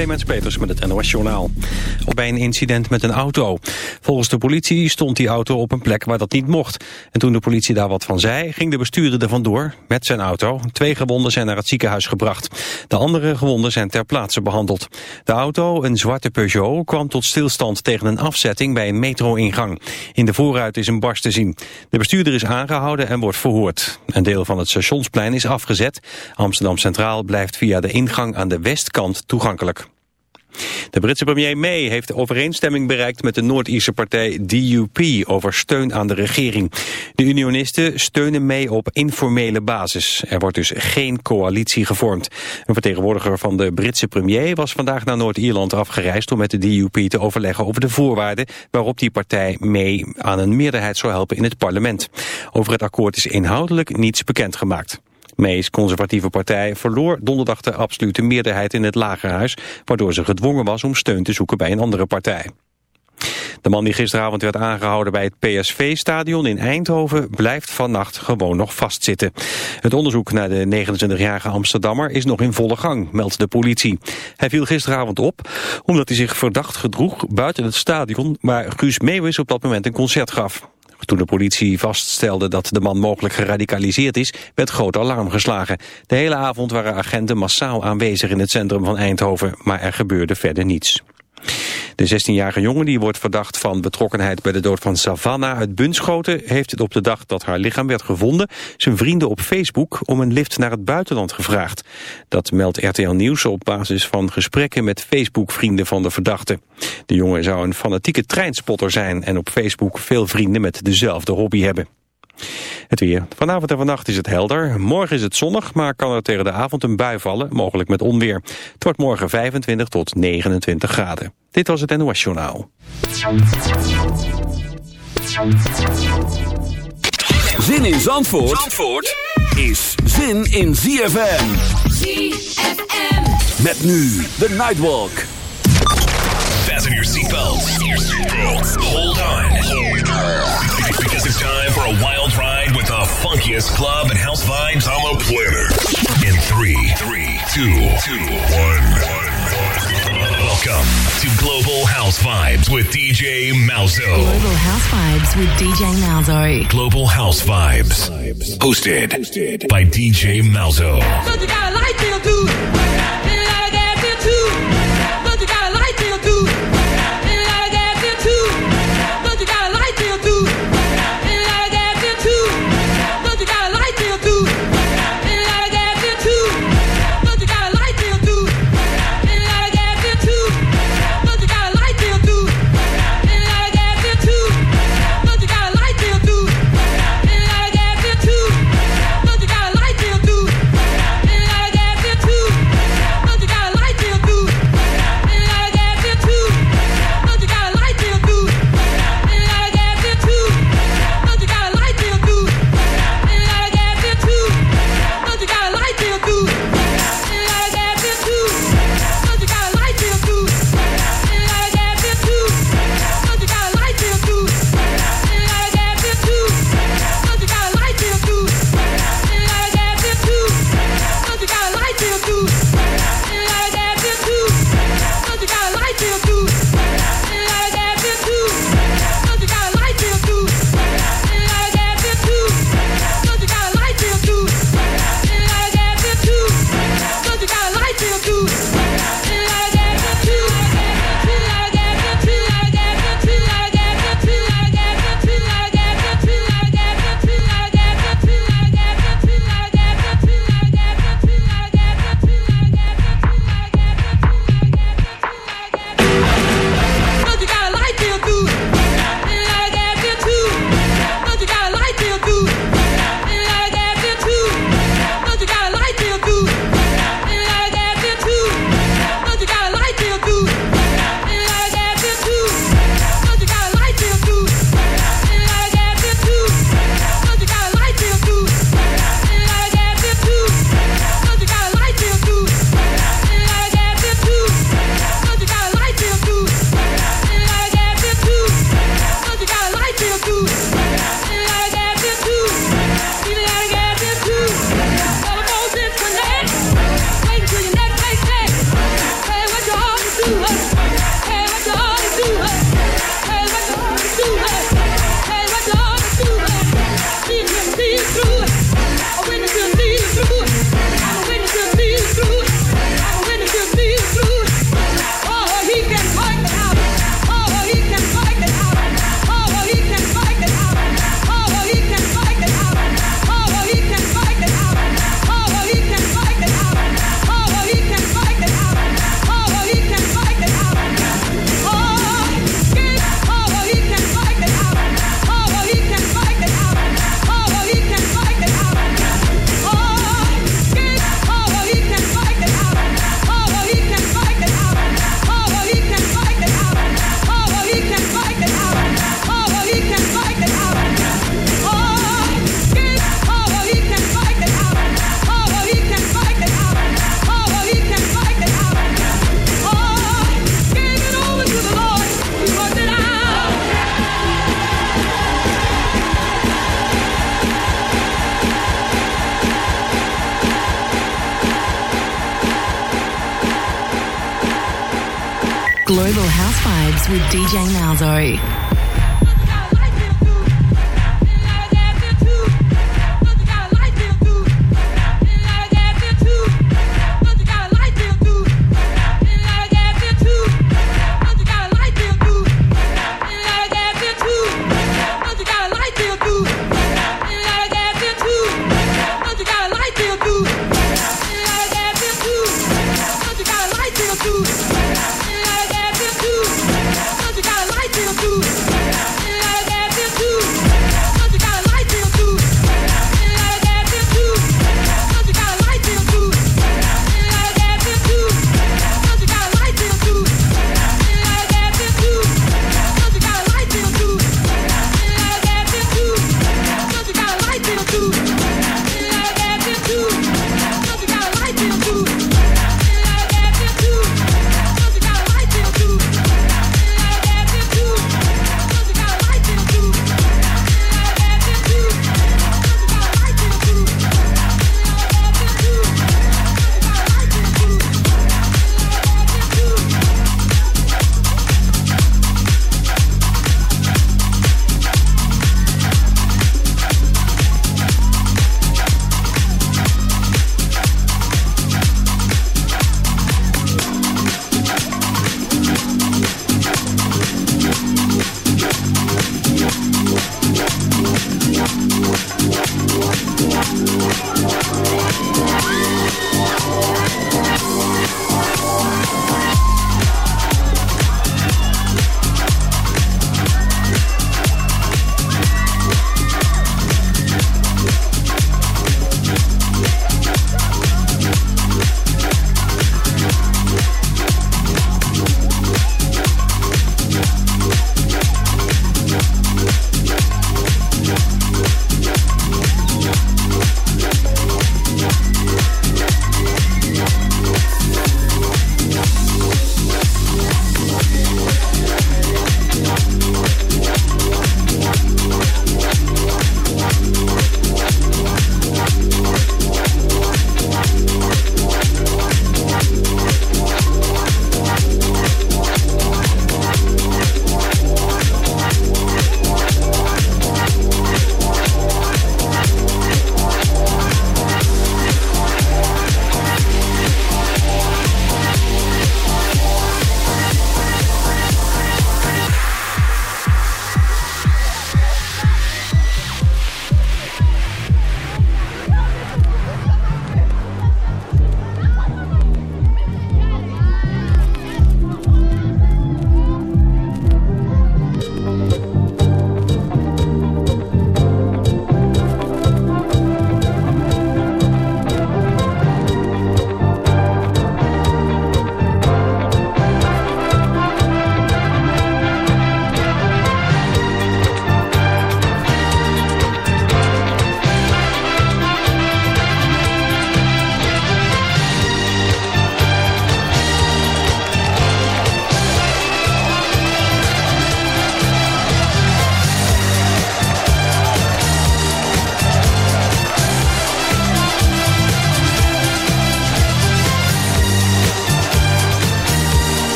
Clemens met het NOS Journaal. Bij een incident met een auto. Volgens de politie stond die auto op een plek waar dat niet mocht. En toen de politie daar wat van zei, ging de bestuurder er vandoor met zijn auto. Twee gewonden zijn naar het ziekenhuis gebracht. De andere gewonden zijn ter plaatse behandeld. De auto, een zwarte Peugeot, kwam tot stilstand tegen een afzetting bij een metro-ingang. In de voorruit is een barst te zien. De bestuurder is aangehouden en wordt verhoord. Een deel van het stationsplein is afgezet. Amsterdam Centraal blijft via de ingang aan de westkant toegankelijk. De Britse premier May heeft overeenstemming bereikt met de Noord-Ierse partij DUP over steun aan de regering. De unionisten steunen May op informele basis. Er wordt dus geen coalitie gevormd. Een vertegenwoordiger van de Britse premier was vandaag naar Noord-Ierland afgereisd om met de DUP te overleggen over de voorwaarden waarop die partij May aan een meerderheid zou helpen in het parlement. Over het akkoord is inhoudelijk niets bekendgemaakt. May's conservatieve partij verloor donderdag de absolute meerderheid in het lagerhuis, waardoor ze gedwongen was om steun te zoeken bij een andere partij. De man die gisteravond werd aangehouden bij het PSV-stadion in Eindhoven blijft vannacht gewoon nog vastzitten. Het onderzoek naar de 29-jarige Amsterdammer is nog in volle gang, meldt de politie. Hij viel gisteravond op omdat hij zich verdacht gedroeg buiten het stadion waar Guus Meeuwis op dat moment een concert gaf. Toen de politie vaststelde dat de man mogelijk geradicaliseerd is, werd groot alarm geslagen. De hele avond waren agenten massaal aanwezig in het centrum van Eindhoven, maar er gebeurde verder niets. De 16-jarige jongen die wordt verdacht van betrokkenheid bij de dood van Savannah uit Bunschoten heeft op de dag dat haar lichaam werd gevonden zijn vrienden op Facebook om een lift naar het buitenland gevraagd. Dat meldt RTL Nieuws op basis van gesprekken met Facebook-vrienden van de verdachte. De jongen zou een fanatieke treinspotter zijn en op Facebook veel vrienden met dezelfde hobby hebben. Het weer. Vanavond en vannacht is het helder. Morgen is het zonnig, maar kan er tegen de avond een bui vallen, mogelijk met onweer. Het wordt morgen 25 tot 29 graden. Dit was het NOS Journaal. Zin in Zandvoort, Zandvoort is zin in ZFM. ZFM. Met nu de Nightwalk. Fasten your seatbelts. Hold on. Because it's time for a wild funkiest club and house vibes on the planet. In three, three, two, two, one, one. Welcome to Global House Vibes with DJ Malzo. Global House Vibes with DJ Malzo. Global House Vibes. Hosted by DJ Malzo. But you got a light bill Jane Malzo.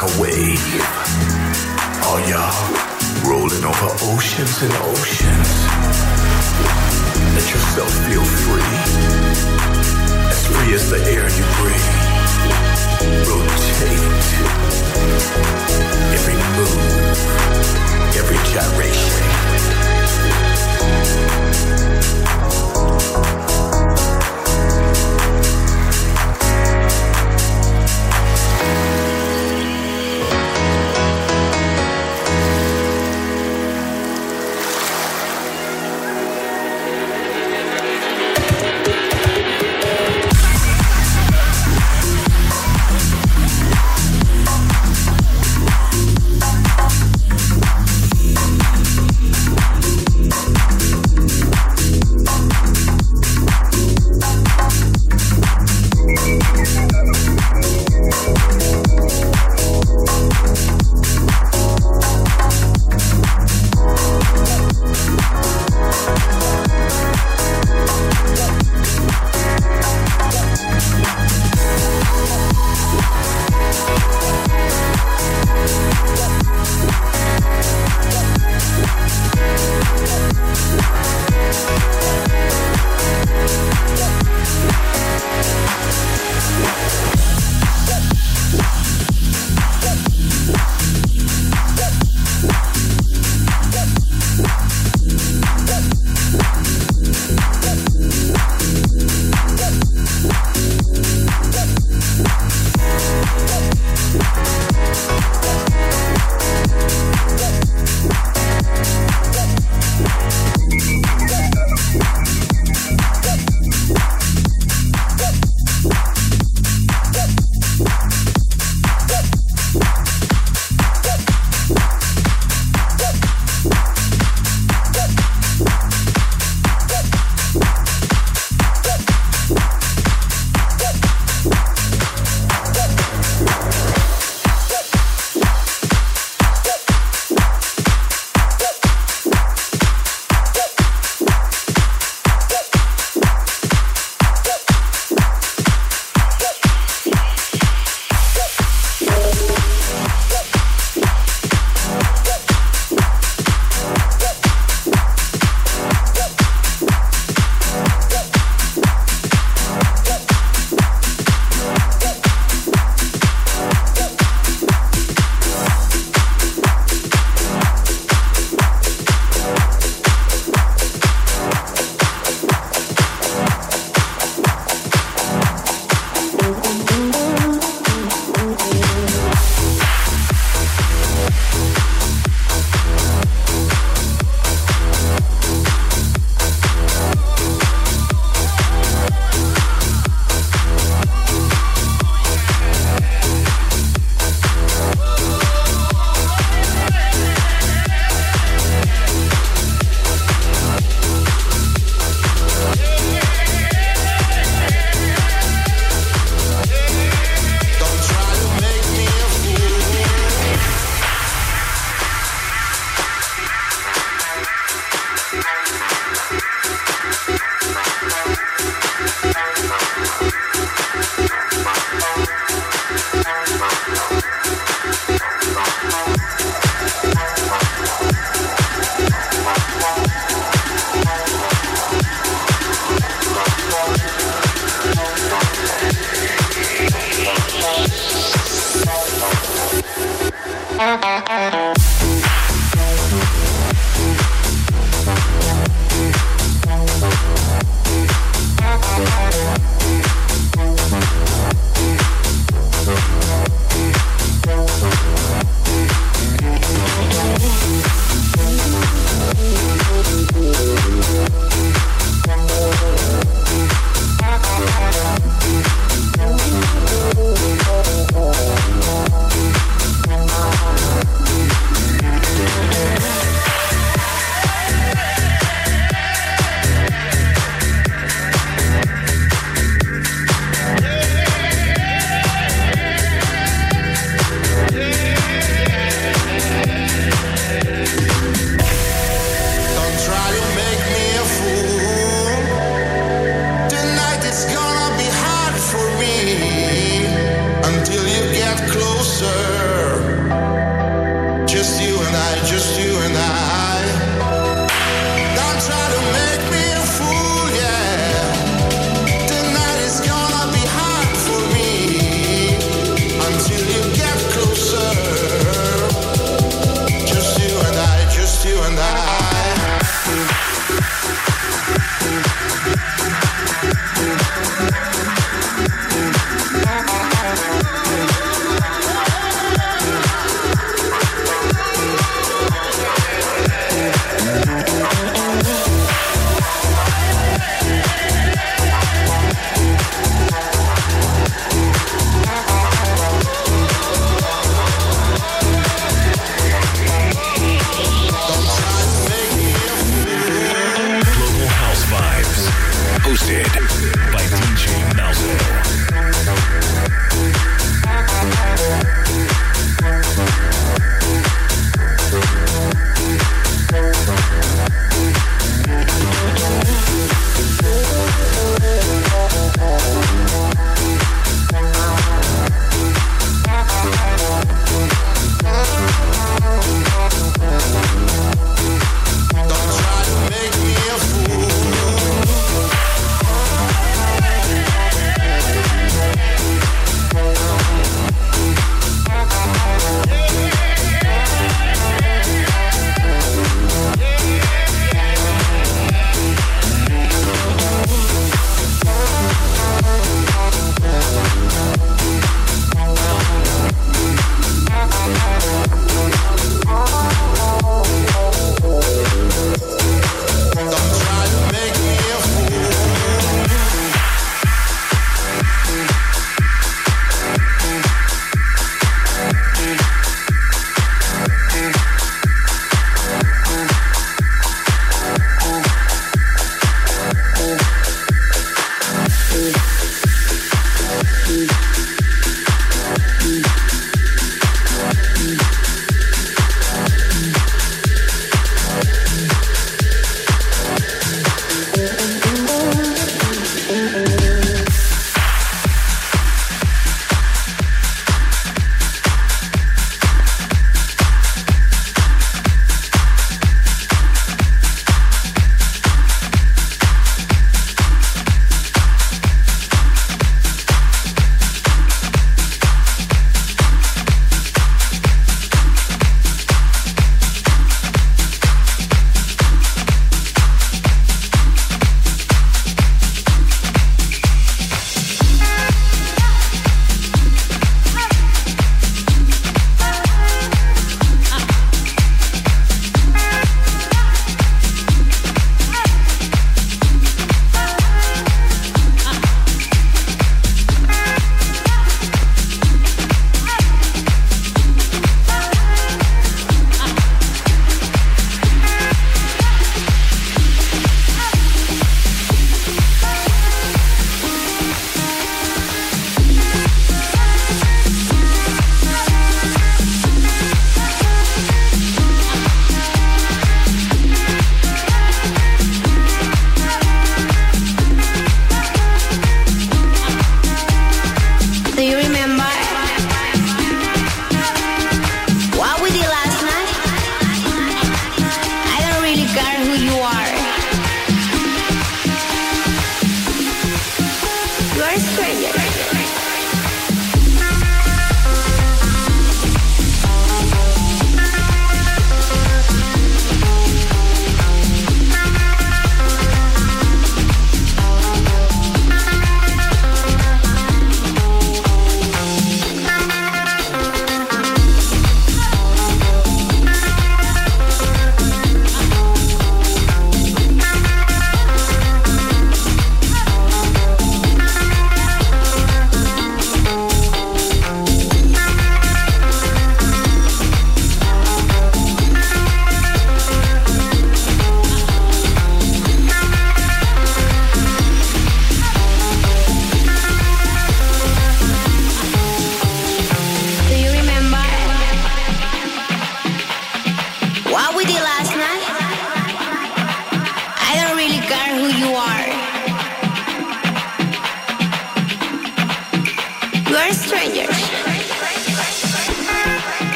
Like a wave. Oh, y'all. Rolling over oceans and oceans. Let yourself feel free. As free as the air you breathe. Rotate. Every move. Every gyration.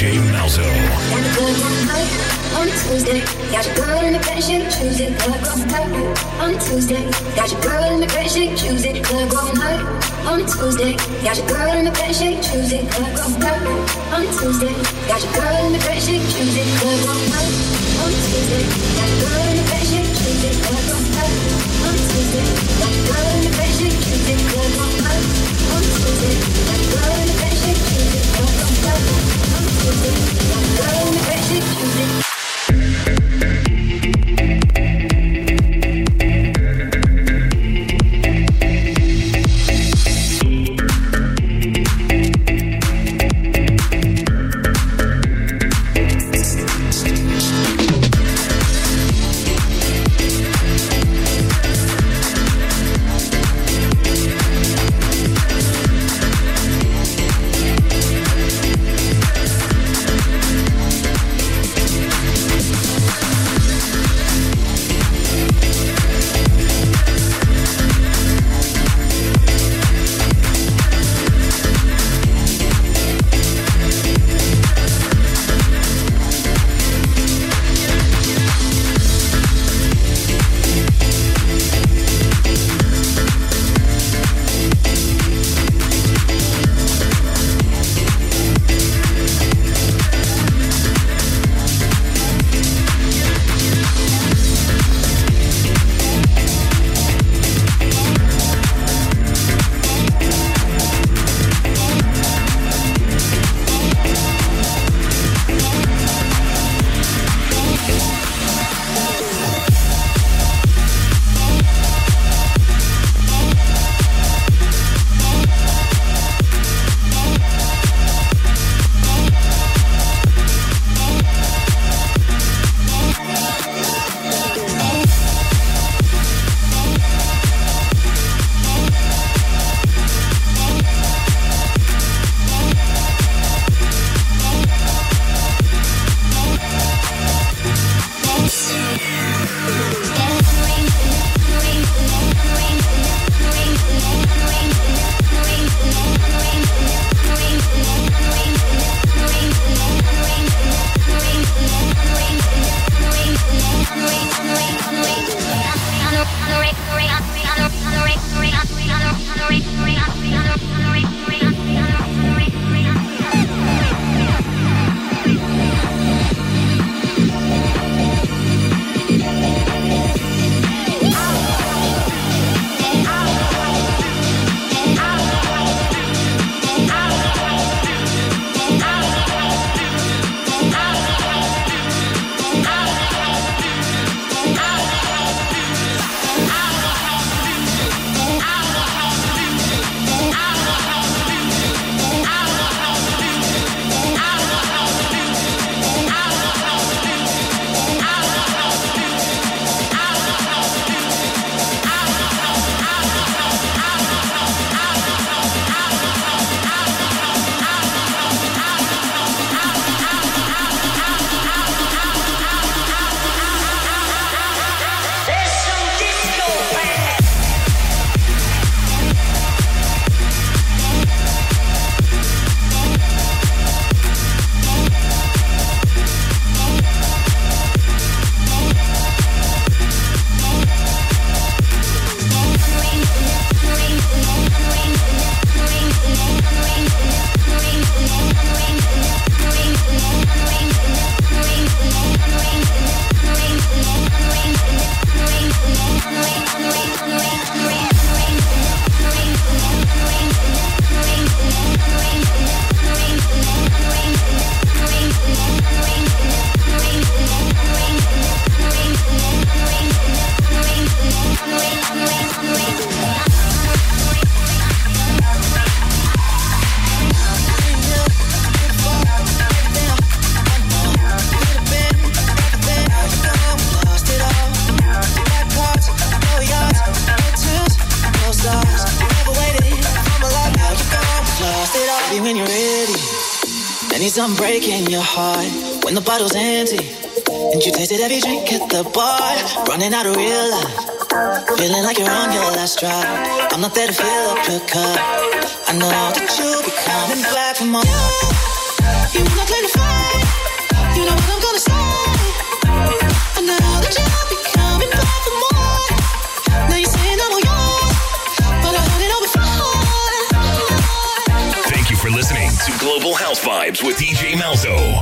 DJ Malzo. On Tuesday. Got your girl in the bed, she choose it. Club going night on Tuesday. Got your girl in the bed, she choose it. Club going night on Tuesday. Got your girl in the bed, she choose it. Club going night on Tuesday. Got your girl in the bed, she choose it. Club going night on Tuesday. Got your girl in the bed, she choose it. Club going night on Tuesday. Got your girl in the bed, she choose. Club on Tuesday. Got your girl in the bed, she choose it. On